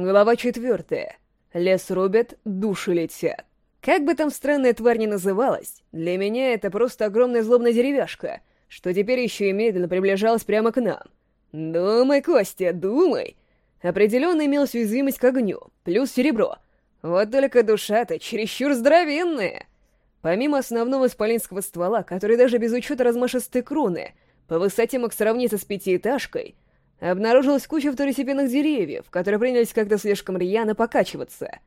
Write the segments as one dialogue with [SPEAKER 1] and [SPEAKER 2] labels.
[SPEAKER 1] Глава четвертая. Лес рубят, души летят. Как бы там странная тварь ни называлась, для меня это просто огромная злобная деревяшка, что теперь еще и медленно приближалась прямо к нам. Думай, Костя, думай. Определенно имелась уязвимость к огню, плюс серебро. Вот только душа-то чересчур здоровенная. Помимо основного исполинского ствола, который даже без учета размашистой кроны по высоте мог сравниться с пятиэтажкой, обнаружилась куча второстепенных деревьев, которые принялись как-то слишком рьяно покачиваться.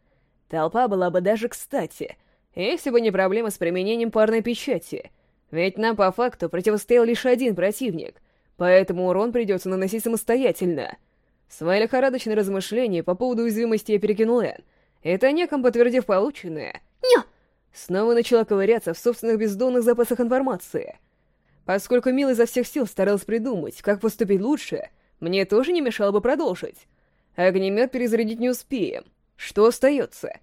[SPEAKER 1] Толпа была бы даже кстати, если бы не проблема с применением парной печати. Ведь нам по факту противостоял лишь один противник, поэтому урон придется наносить самостоятельно. Свои лихорадочные размышления по поводу уязвимости я перекинул Энн, это неком подтвердив полученное.
[SPEAKER 2] Ня!
[SPEAKER 1] Снова начала ковыряться в собственных бездонных запасах информации. Поскольку Мил изо всех сил старался придумать, как поступить лучше, мне тоже не мешало бы продолжить. Огнемет перезарядить не успеем. Что остается?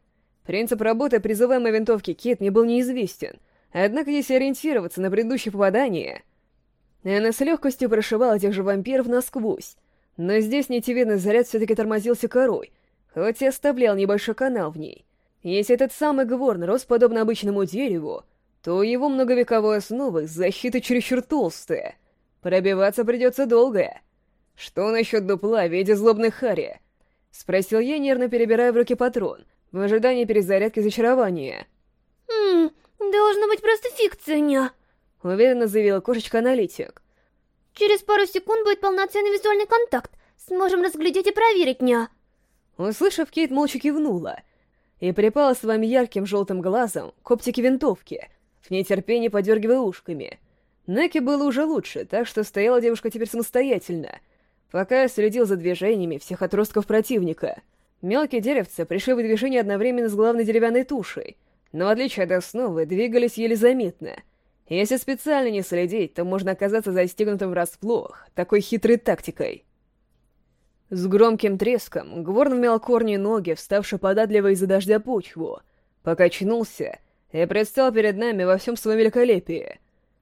[SPEAKER 1] Принцип работы призываемой винтовки Кит мне был неизвестен, однако если ориентироваться на предыдущее попадание, она с легкостью прошивала тех же вампиров насквозь, но здесь нитевидный заряд все-таки тормозился корой, хоть и оставлял небольшой канал в ней. Если этот самый Гворн рос подобно обычному дереву, то его многовековой основы защита чересчур толстая. Пробиваться придется долго. Что насчет дупла в виде злобной хари? Спросил я, нервно перебирая в руки патрон, в ожидании перезарядки зачарования.
[SPEAKER 2] Ммм, должно быть просто фикция, ня.
[SPEAKER 1] Уверенно заявила кошечка-аналитик.
[SPEAKER 2] Через пару секунд будет полноценный визуальный контакт. Сможем разглядеть и проверить, ня.
[SPEAKER 1] Услышав, Кейт молча кивнула и припала своим ярким желтым глазом к оптике винтовки, в нетерпении подергивая ушками. Неки было уже лучше, так что стояла девушка теперь самостоятельно, пока я следил за движениями всех отростков противника. Мелкие деревца пришли в движение одновременно с главной деревянной тушей, но в отличие от основы двигались еле заметно. Если специально не следить, то можно оказаться застигнутым врасплох такой хитрой тактикой. С громким треском Гворн вмял корни ноги, вставши податливо из-за дождя почву, покачнулся и предстал перед нами во всем своем великолепии.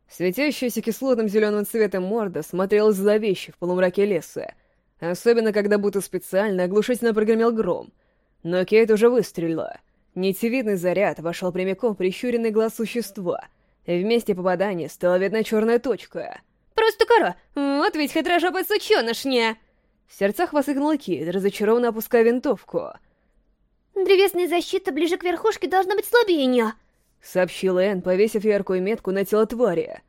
[SPEAKER 1] Светящаяся кислотным зеленым цветом морда смотрелась зловеще в полумраке леса, особенно когда будто специально оглушительно прогремел гром. Но Кейт уже выстрелила. Нитевидный заряд вошел прямиком в прищуренный глаз существа, и вместе попадания стала видна черная точка.
[SPEAKER 2] «Просто кора! Вот ведь хитрожопая сучонышня!»
[SPEAKER 1] В сердцах воскликнул Кит, разочарованно опуская винтовку.
[SPEAKER 2] «Древесная защита ближе к верхушке должна быть слабее, ня!»
[SPEAKER 1] Сообщил Энн, повесив яркую метку на тело твари.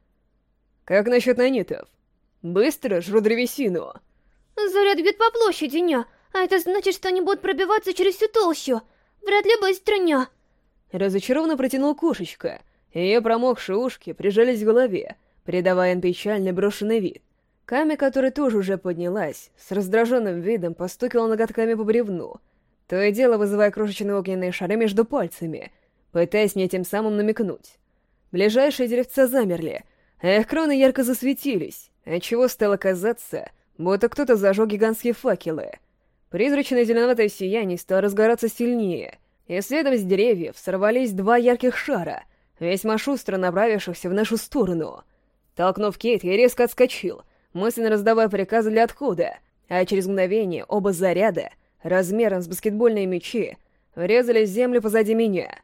[SPEAKER 1] «Как насчет нанитов? Быстро жру древесину!»
[SPEAKER 2] «Заряд бьет по площади, ня, а это значит, что они будут пробиваться через всю толщу. Вряд ли быстро, ня!»
[SPEAKER 1] Разочарованно протянул кошечка. Ее промокшие ушки прижались к голове, придавая Энн печальный брошенный вид. Ками, которая тоже уже поднялась, с раздраженным видом постукивала ноготками по бревну, то и дело вызывая крошечные огненные шары между пальцами, пытаясь мне тем самым намекнуть. Ближайшие деревца замерли, а их кроны ярко засветились, отчего стало казаться, будто кто-то зажег гигантские факелы. Призрачное зеленоватое сияние стало разгораться сильнее, и следом с деревьев сорвались два ярких шара, весьма шустро направившихся в нашу сторону. Толкнув Кейт, я резко отскочил — мысленно раздавая приказы для отхода, а через мгновение оба заряда, размером с баскетбольные мячи, врезались в землю позади меня.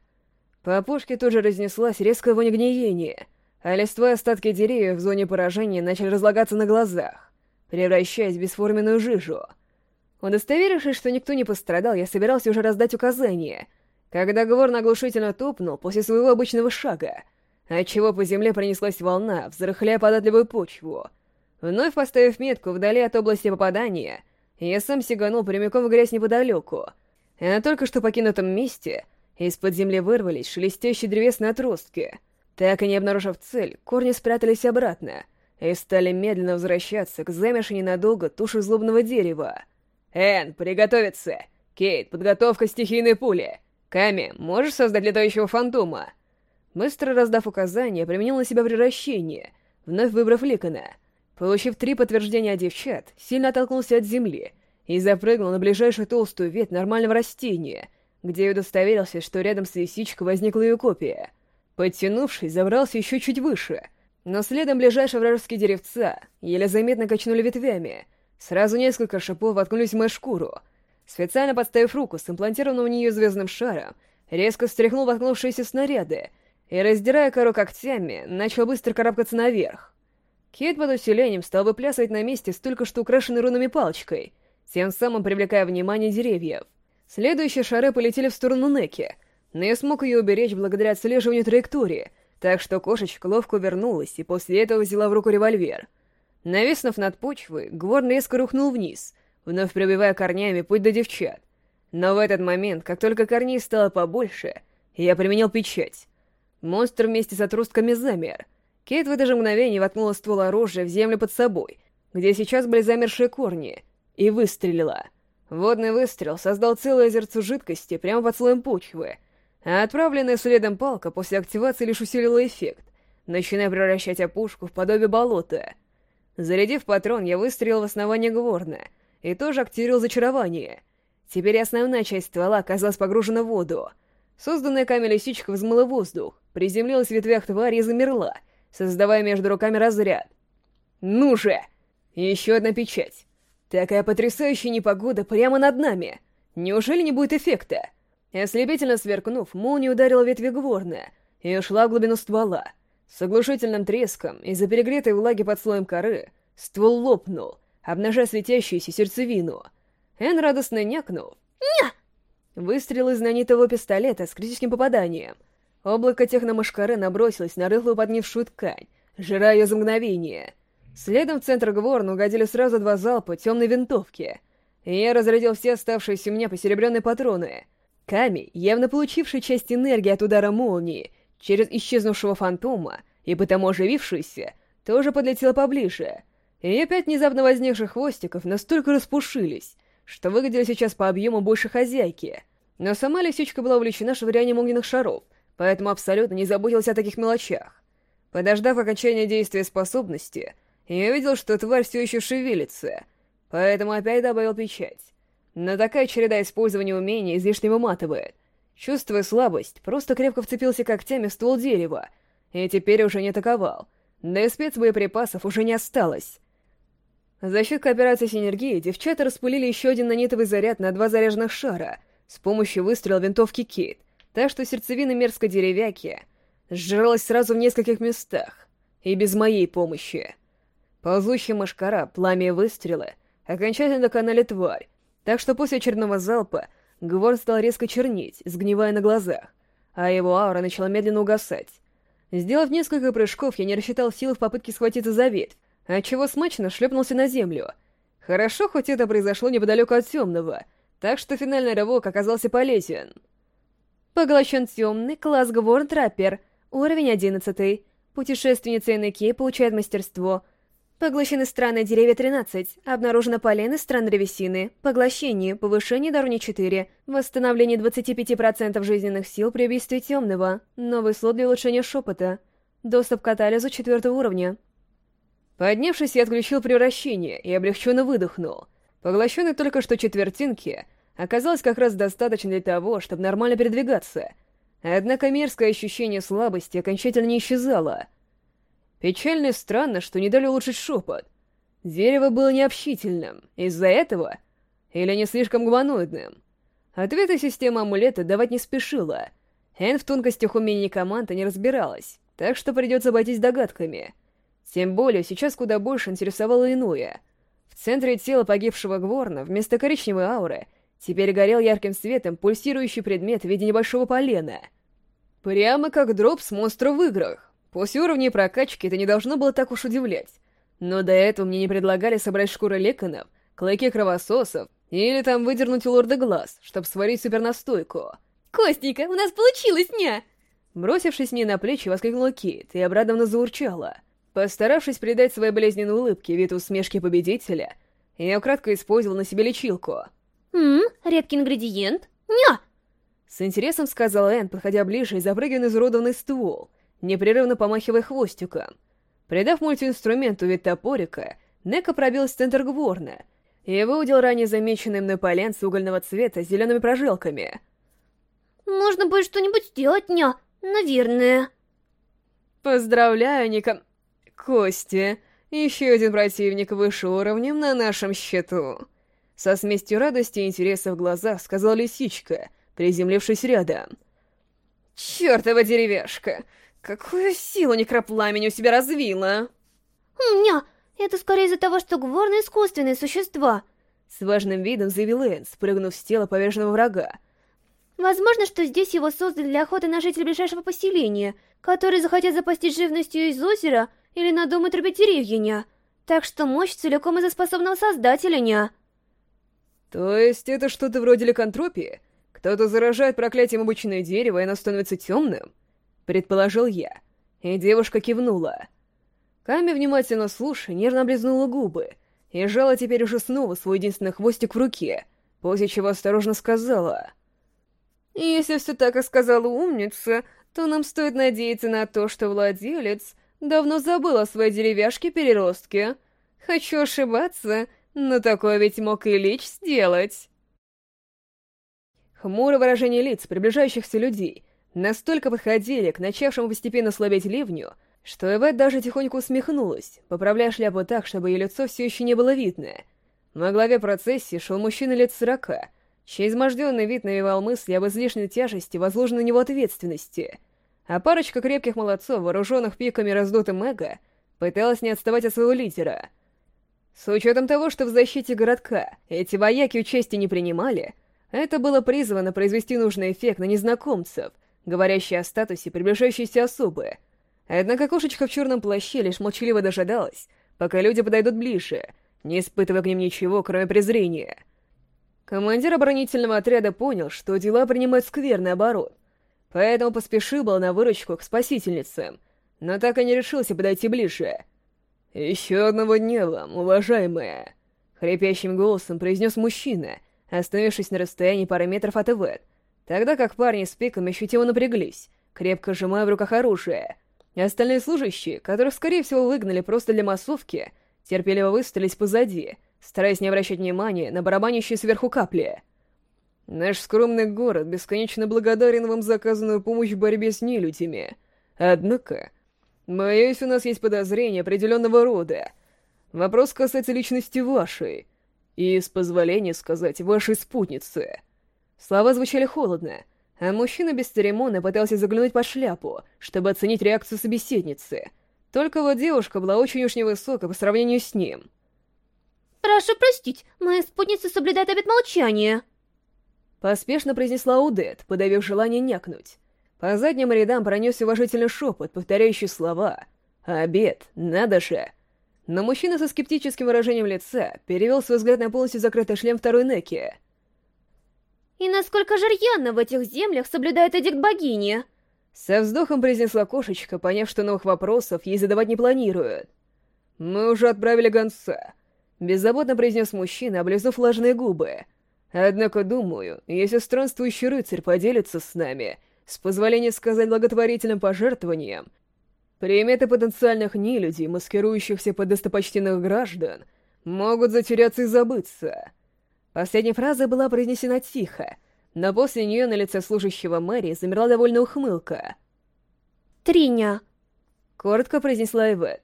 [SPEAKER 1] По опушке тут же разнеслась резкая вонь гниения, а листва остатки деревьев в зоне поражения начали разлагаться на глазах, превращаясь в бесформенную жижу. Удостоверившись, что никто не пострадал, я собирался уже раздать указания, когда Гвор наглушительно топнул после своего обычного шага, отчего по земле пронеслась волна, взрыхляя податливую почву — Вновь поставив метку вдали от области попадания, я сам сиганул прямиком в грязь неподалеку. И на только что покинутом месте из-под земли вырвались шелестящие древесные отростки. Так и не обнаружив цель, корни спрятались обратно и стали медленно возвращаться к замершей ненадолго туши злобного дерева. «Энн, приготовиться! Кейт, подготовка стихийной пули! Ками, можешь создать летающего фантома?» Быстро раздав указания, применил на себя превращение, вновь выбрав Ликона — Получив три подтверждения от девчат, сильно оттолкнулся от земли и запрыгнул на ближайшую толстую ветвь нормального растения, где и удостоверился, что рядом с лисичкой возникла ее копия. Подтянувшись, забрался еще чуть выше, но следом ближайшие вражеские деревца еле заметно качнули ветвями. Сразу несколько шипов воткнулись в мою шкуру, специально подставив руку с имплантированным в нее звездным шаром, резко встряхнул воткнувшиеся снаряды и, раздирая кору когтями, начал быстро карабкаться наверх. Кит под усилением стал выплясывать на месте с только что украшенной рунами палочкой, тем самым привлекая внимание деревьев. Следующие шары полетели в сторону Неки, но я смог ее уберечь благодаря отслеживанию траектории, так что кошечка ловко вернулась и после этого взяла в руку револьвер. Нависнув над почвой, Гворн резко рухнул вниз, вновь пробивая корнями путь до девчат. Но в этот момент, как только корней стало побольше, я применил печать. Монстр вместе с отростками замер. Кейт в это же мгновение воткнула ствол оружия в землю под собой, где сейчас были замершие корни, и выстрелила. Водный выстрел создал целое озерцо жидкости прямо под слоем почвы, а отправленная следом палка после активации лишь усилила эффект, начиная превращать опушку в подобие болота. Зарядив патрон, я выстрелил в основание Гворна и тоже активировал зачарование. Теперь основная часть ствола оказалась погружена в воду. Созданная камень лисичка взмыла воздух, приземлилась в ветвях твари и замерла, создавая между руками разряд. «Ну же!» Еще одна печать. Такая потрясающая непогода прямо над нами. Неужели не будет эффекта? Ослепительно сверкнув, молния ударила ветви Гворна и ушла в глубину ствола. С оглушительным треском из-за перегретой влаги под слоем коры ствол лопнул, обнажая светящуюся сердцевину. Эн радостно някнул.
[SPEAKER 2] «Ня!»
[SPEAKER 1] Выстрел из знаменитого пистолета с критическим попаданием. Облако техномашкары набросилось на рыхлую поднившую ткань, жирая ее за мгновение. Следом в центр Гворна угодили сразу два залпа темной винтовки. И я разрядил все оставшиеся у меня посеребренные патроны. Ками, явно получивший часть энергии от удара молнии, через исчезнувшего фантома и потому оживившийся, тоже подлетела поближе. И опять внезапно возникших хвостиков настолько распушились, что выглядели сейчас по объему больше хозяйки. Но сама лисичка была увлечена швырянием огненных шаров, поэтому абсолютно не заботилась о таких мелочах. Подождав окончания действия способности, я увидел, что тварь все еще шевелится, поэтому опять добавил печать. Но такая череда использования умения излишне выматывает. Чувствуя слабость, просто крепко вцепился когтями в ствол дерева, и теперь уже не атаковал. Да и спецбоеприпасов уже не осталось. За счет кооперации синергии девчата распылили еще один нанитовый заряд на два заряженных шара с помощью выстрела винтовки Кит, так что сердцевина мерзкой деревяки сжиралась сразу в нескольких местах, и без моей помощи. Ползущая мошкара, пламя выстрела, окончательно доконали тварь, так что после очередного залпа Гвор стал резко чернеть, сгнивая на глазах, а его аура начала медленно угасать. Сделав несколько прыжков, я не рассчитал силы в попытке схватиться за ветвь, отчего смачно шлепнулся на землю. Хорошо, хоть это произошло неподалеку от темного, так что финальный рывок оказался полезен. Поглощен темный, класс Гворн Траппер, уровень одиннадцатый. Путешественница Энеки получает мастерство. Поглощены странные деревья 13, обнаружено полено стран древесины, поглощение, повышение до уровня 4, восстановление 25% жизненных сил при убийстве темного, новый слот для улучшения шепота, доступ к катализу четвертого уровня. Поднявшись, я отключил превращение и облегченно выдохнул. Поглощенной только что четвертинки оказалось как раз достаточно для того, чтобы нормально передвигаться. Однако мерзкое ощущение слабости окончательно не исчезало. Печально и странно, что не дали улучшить шепот. Дерево было необщительным. Из-за этого? Или не слишком гуманоидным? Ответы системы амулета давать не спешила. Эн в тонкостях умений команды не разбиралась, так что придется обойтись догадками — тем более, сейчас куда больше интересовало иное. В центре тела погибшего Гворна вместо коричневой ауры теперь горел ярким светом пульсирующий предмет в виде небольшого полена. Прямо как дроп с монстра в играх. После уровней прокачки это не должно было так уж удивлять. Но до этого мне не предлагали собрать шкуры леконов, клыки кровососов или там выдернуть у лорда глаз, чтобы сварить супернастойку.
[SPEAKER 2] «Костенька, у нас получилось, ня!»
[SPEAKER 1] Бросившись мне на плечи, воскликнула Кейт и обрадованно заурчала — Постаравшись придать своей болезненной улыбке вид усмешки победителя, я кратко использовал на себе лечилку.
[SPEAKER 2] «Ммм, редкий ингредиент? Ня!»
[SPEAKER 1] С интересом сказал Энн, подходя ближе и запрыгивая на изуродованный ствол, непрерывно помахивая хвостиком. Придав мультиинструменту вид топорика, Нека пробил в центр Гворна и выудил ранее замеченный мной поленцы угольного цвета с зелеными прожилками.
[SPEAKER 2] «Можно будет что-нибудь сделать, ня, наверное».
[SPEAKER 1] «Поздравляю, Ника...» Кости, еще один противник выше уровнем на нашем счету. Со смесью радости и интереса в глазах сказала лисичка, приземлившись рядом. «Чёртова деревяшка! Какую силу некропламень у себя развила!»
[SPEAKER 2] «Ня, это скорее из-за того, что гворны искусственные существа!»
[SPEAKER 1] С важным видом заявил Энн, спрыгнув с тела поверженного врага.
[SPEAKER 2] «Возможно, что здесь его создали для охоты на жителей ближайшего поселения, которые захотят запастись живностью из озера или надумают рубить деревья, ня. Так что мощь целиком из-за способного создателя, ня».
[SPEAKER 1] «То есть это что-то вроде ликантропии? Кто-то заражает проклятием обычное дерево, и оно становится темным?» Предположил я. И девушка кивнула. Ками, внимательно слушая, нервно облизнула губы и сжала теперь уже снова свой единственный хвостик в руке, после чего осторожно сказала... «Если все так и сказала умница, то нам стоит надеяться на то, что владелец давно забыл о своей деревяшке-переростке. Хочу ошибаться, но такое ведь мог и Лич сделать». Хмурое выражение лиц приближающихся людей настолько подходили к начавшему постепенно слабеть ливню, что Эвет даже тихонько усмехнулась, поправляя шляпу так, чтобы ее лицо все еще не было видно. На главе процессии шел мужчина лет сорока, чей изможденный вид навевал мысли об излишней тяжести, возложенной на него ответственности, а парочка крепких молодцов, вооруженных пиками раздутым эго, пыталась не отставать от своего лидера. С учетом того, что в защите городка эти вояки участия не принимали, это было призвано произвести нужный эффект на незнакомцев, говорящие о статусе приближающейся особы. Однако кошечка в черном плаще лишь молчаливо дожидалась, пока люди подойдут ближе, не испытывая к ним ничего, кроме презрения. Командир оборонительного отряда понял, что дела принимают скверный оборот, поэтому поспешил был на выручку к спасительницам, но так и не решился подойти ближе. «Еще одного дня вам, уважаемая!» — хрипящим голосом произнес мужчина — остановившись на расстоянии пары метров от Эвет, тогда как парни с пиками ощутимо напряглись, крепко сжимая в руках оружие. Остальные служащие, которых, скорее всего, выгнали просто для массовки, терпеливо выстались позади, стараясь не обращать внимания на барабанящие сверху капли. Наш скромный город бесконечно благодарен вам за оказанную помощь в борьбе с нелюдями. Однако, боюсь, у нас есть подозрения определенного рода. Вопрос касается личности вашей — и, с позволения сказать, вашей спутницы. Слова звучали холодно, а мужчина без церемонии пытался заглянуть под шляпу, чтобы оценить реакцию собеседницы. Только вот девушка была очень уж невысока по сравнению с ним.
[SPEAKER 2] «Прошу простить, моя спутница соблюдает обет молчания»,
[SPEAKER 1] Поспешно произнесла Удет, подавив желание някнуть. По задним рядам пронесся уважительный шепот, повторяющий слова. «Обед, надо же!» Но мужчина со скептическим выражением лица перевел свой взгляд на полностью закрытый шлем второй Неки.
[SPEAKER 2] «И насколько же рьяно в этих землях соблюдает эдикт богини?»
[SPEAKER 1] Со вздохом произнесла кошечка, поняв, что новых вопросов ей задавать не планируют. «Мы уже отправили гонца», — беззаботно произнес мужчина, облизнув влажные губы. «Однако, думаю, если странствующий рыцарь поделится с нами, с позволения сказать благотворительным пожертвованием, Приметы потенциальных нелюдей, маскирующихся под достопочтенных граждан, могут затеряться и забыться. Последняя фраза была произнесена тихо, но после нее на лице служащего мэрии замерла довольно ухмылка.
[SPEAKER 2] «Триня», —
[SPEAKER 1] коротко произнесла Эвет.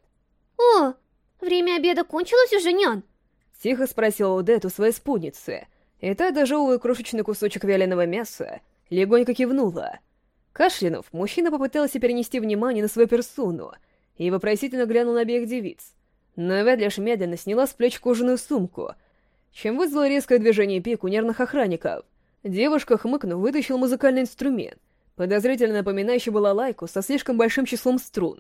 [SPEAKER 2] «О, время обеда кончилось уже, нян?»
[SPEAKER 1] — тихо спросила Удет у своей спутницы, и та, дожевывая крошечный кусочек вяленого мяса, легонько кивнула — Кашлянув, мужчина попытался перенести внимание на свою персону и вопросительно глянул на обеих девиц. Но Эвет лишь медленно сняла с плеч кожаную сумку, чем вызвало резкое движение пик у нервных охранников. Девушка, хмыкнув, вытащила музыкальный инструмент, подозрительно напоминающий балалайку со слишком большим числом струн.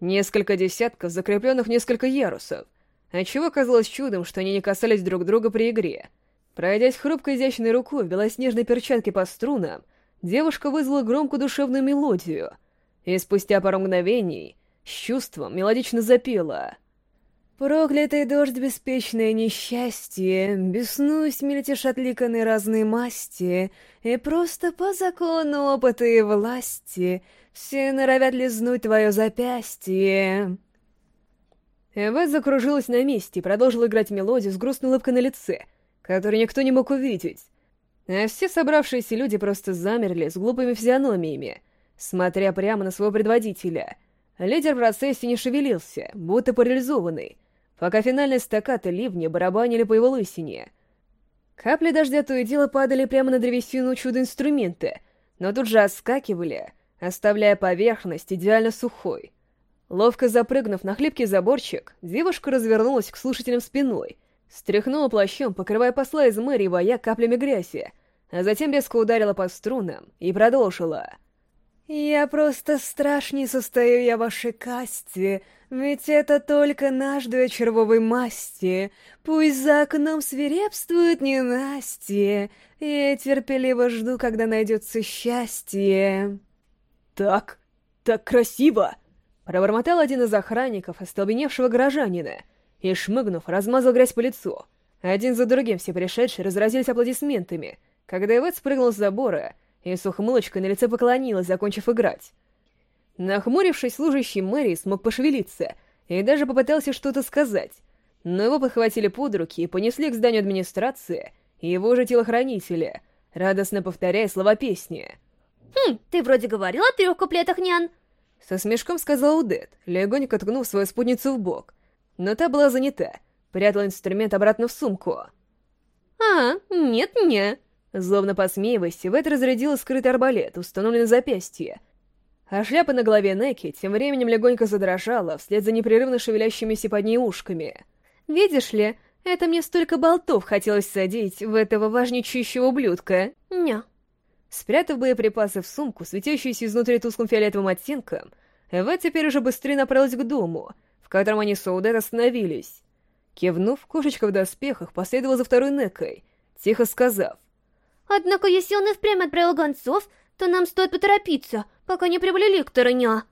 [SPEAKER 1] Несколько десятков, закрепленных несколько ярусов, отчего казалось чудом, что они не касались друг друга при игре. Пройдясь хрупкой изящной рукой в белоснежной перчатке по струнам, девушка вызвала громкую душевную мелодию, и спустя пару мгновений с чувством мелодично запела. «Проклятый дождь, беспечное несчастье, Беснусь, мельтешь отликанной разной масти, И просто по закону опыта и власти Все норовят лизнуть твое запястье». Эвет закружилась на месте и продолжила играть мелодию с грустной улыбкой на лице, которую никто не мог увидеть, а все собравшиеся люди просто замерли с глупыми физиономиями, смотря прямо на своего предводителя. Лидер в процессе не шевелился, будто парализованный, пока финальные стакаты ливня барабанили по его лысине. Капли дождя то и дело падали прямо на древесину чудо-инструменты, но тут же отскакивали, оставляя поверхность идеально сухой. Ловко запрыгнув на хлипкий заборчик, девушка развернулась к слушателям спиной, стряхнула плащом, покрывая посла из мэрии воя каплями грязи, а затем резко ударила по струнам и продолжила. «Я просто страшней состою я вашей касте, ведь это только наш две червовой масти. Пусть за окном свирепствует ненастье, я терпеливо жду, когда найдется счастье». «Так, так красиво!» Пробормотал один из охранников остолбеневшего горожанина и, шмыгнув, размазал грязь по лицу. Один за другим все пришедшие разразились аплодисментами, когда Ивет спрыгнул с забора и с ухмылочкой на лице поклонилась, закончив играть. Нахмурившись, служащий мэрии смог пошевелиться и даже попытался что-то сказать, но его подхватили под руки и понесли к зданию администрации и его же телохранители, радостно повторяя слова песни.
[SPEAKER 2] «Хм, ты вроде говорил о трех куплетах, нян!»
[SPEAKER 1] Со смешком сказал Удет, легонько ткнув свою спутницу в бок. Но та была занята, прятала инструмент обратно в сумку.
[SPEAKER 2] «А, нет-не»,
[SPEAKER 1] Злобно посмеиваясь, Вет разрядила скрытый арбалет, установленный на запястье. А шляпа на голове Неки тем временем легонько задрожала, вслед за непрерывно шевелящимися под ней ушками. «Видишь ли, это мне столько болтов хотелось садить в этого важничающего ублюдка».
[SPEAKER 2] «Ня».
[SPEAKER 1] Спрятав боеприпасы в сумку, светящуюся изнутри тусклым фиолетовым оттенком, Эва теперь уже быстрее направилась к дому, в котором они с Оудет остановились. Кивнув, кошечка в доспехах последовала за второй Некой, тихо сказав.
[SPEAKER 2] «Однако, если он и впрямь отправил гонцов, то нам стоит поторопиться, пока не прибыли лекторы, ня».